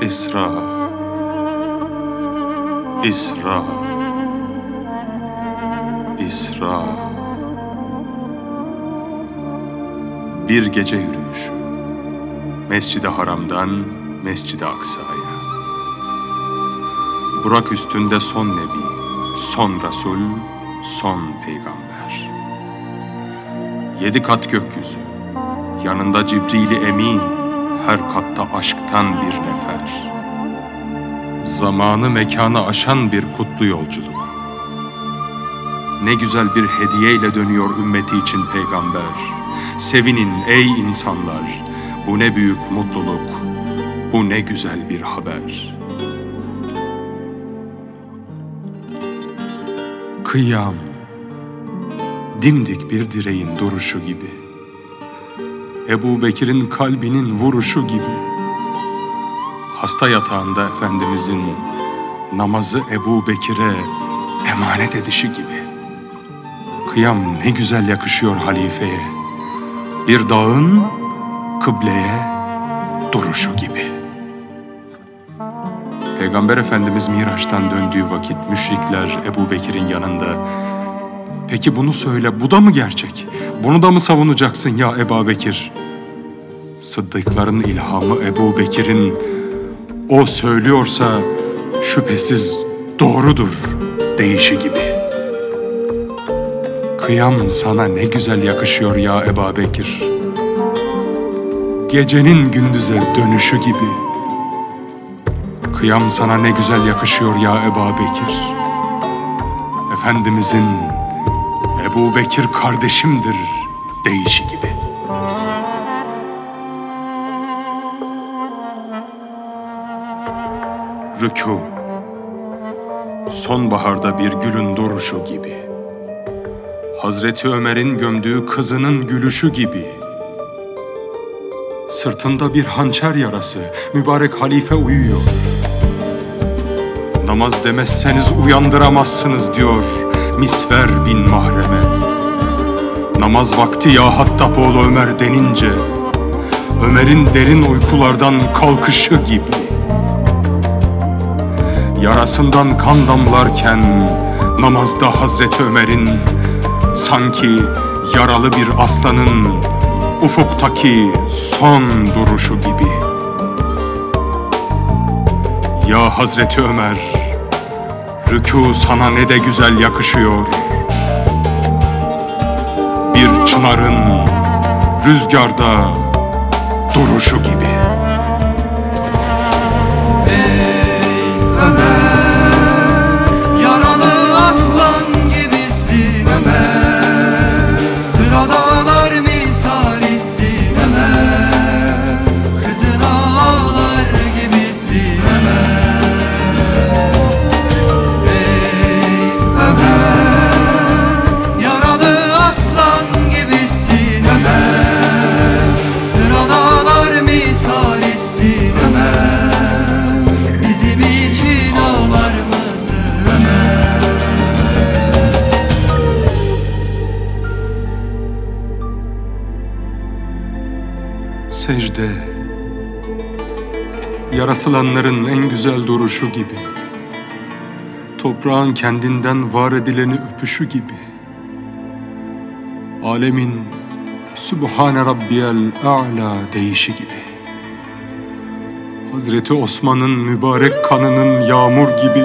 İsra. İsra. İsra. Bir gece yürüyüşü. Mescid-i Haram'dan Mescid-i Aksa'ya. Burak üstünde son nebi, son Resul, son peygamber. Yedi kat gökyüzü, yanında Cibril-i Emin, her katta aşktan bir nefer. Zamanı mekanı aşan bir kutlu yolculuk. Ne güzel bir hediyeyle dönüyor ümmeti için peygamber. Sevinin ey insanlar, bu ne büyük mutluluk, bu ne güzel bir haber. Kıyam, dimdik bir direğin duruşu gibi. Ebu Bekir'in kalbinin vuruşu gibi. Hasta yatağında Efendimizin namazı Ebu Bekir'e emanet edişi gibi. Kıyam ne güzel yakışıyor halifeye. Bir dağın kıbleye duruşu gibi. Peygamber Efendimiz Miraç'tan döndüğü vakit müşrikler Ebu Bekir'in yanında Peki bunu söyle, bu da mı gerçek? Bunu da mı savunacaksın ya Ebu Bekir? Sıddıkların ilhamı Ebu Bekir'in o söylüyorsa şüphesiz doğrudur deyişi gibi. Kıyam sana ne güzel yakışıyor ya Ebu Bekir. Gecenin gündüze dönüşü gibi. Kıyam sana ne güzel yakışıyor ya Ebu Bekir. Efendimizin Ebu Bekir kardeşimdir deyişi gibi. Rükû Sonbaharda bir gülün duruşu gibi. Hazreti Ömer'in gömdüğü kızının gülüşü gibi. Sırtında bir hançer yarası, mübarek halife uyuyor. Namaz demezseniz uyandıramazsınız diyor Misver bin Mahrem'e. Namaz vakti ya Hattab oğlu Ömer denince, Ömer'in derin uykulardan kalkışı gibi. Yarasından kan damlarken namazda Hazreti Ömer'in sanki yaralı bir aslanın ufuktaki son duruşu gibi. Ya Hazreti Ömer, rükû sana ne de güzel yakışıyor. Bir çınarın rüzgarda duruşu gibi. Secde, yaratılanların en güzel duruşu gibi. Toprağın kendinden var edileni öpüşü gibi. Alemin Sübhane Rabbiyel A'la deyişi gibi. Hazreti Osman'ın mübarek kanının yağmur gibi.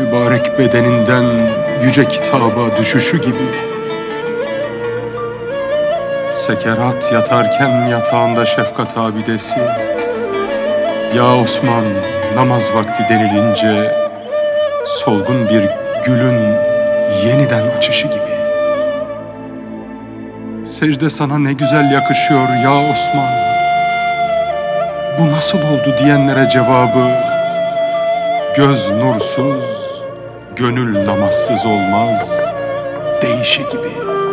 Mübarek bedeninden yüce kitaba düşüşü gibi. Sekerat yatarken yatağında şefkat abidesi. Ya Osman namaz vakti denilince solgun bir gülün yeniden açışı gibi. Secde sana ne güzel yakışıyor ya Osman. Bu nasıl oldu diyenlere cevabı göz nursuz, gönül namazsız olmaz deyişi gibi.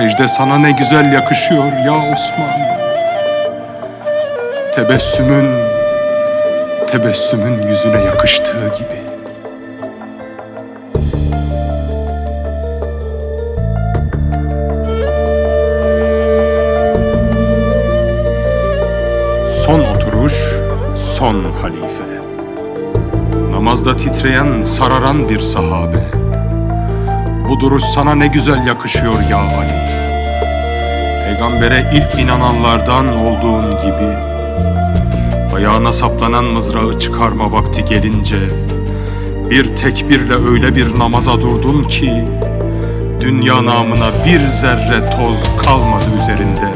Secde sana ne güzel yakışıyor ya Osman. Tebessümün, tebessümün yüzüne yakıştığı gibi. Son oturuş, son halife. Namazda titreyen, sararan bir sahabe. Bu duruş sana ne güzel yakışıyor ya Ali. Peygambere ilk inananlardan olduğun gibi Ayağına saplanan mızrağı çıkarma vakti gelince Bir tekbirle öyle bir namaza durdun ki Dünya namına bir zerre toz kalmadı üzerinde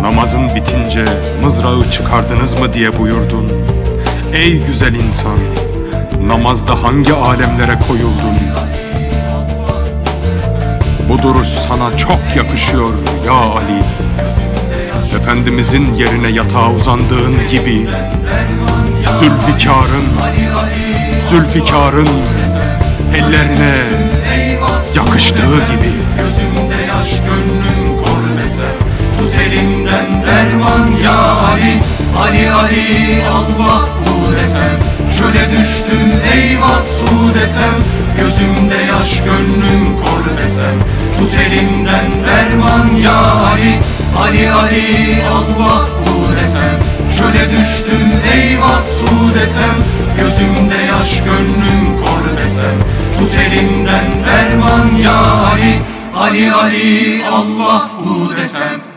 Namazın bitince mızrağı çıkardınız mı diye buyurdun Ey güzel insan namazda hangi alemlere koyuldun? Bu duruş sana çok yakışıyor ya Ali. Efendimizin yerine yatağa uzandığın gibi Zülfikar'ın Zülfikar'ın ellerine yakıştığı Gözümde yaş gönlüm kor desem Tut elimden derman ya Ali. Ali Ali Allah bu desem Şöyle düştüm eyvah su desem Gözümde yaş gönlüm kor desem Tut elimden derman ya Ali. Ali Ali Allah bu desem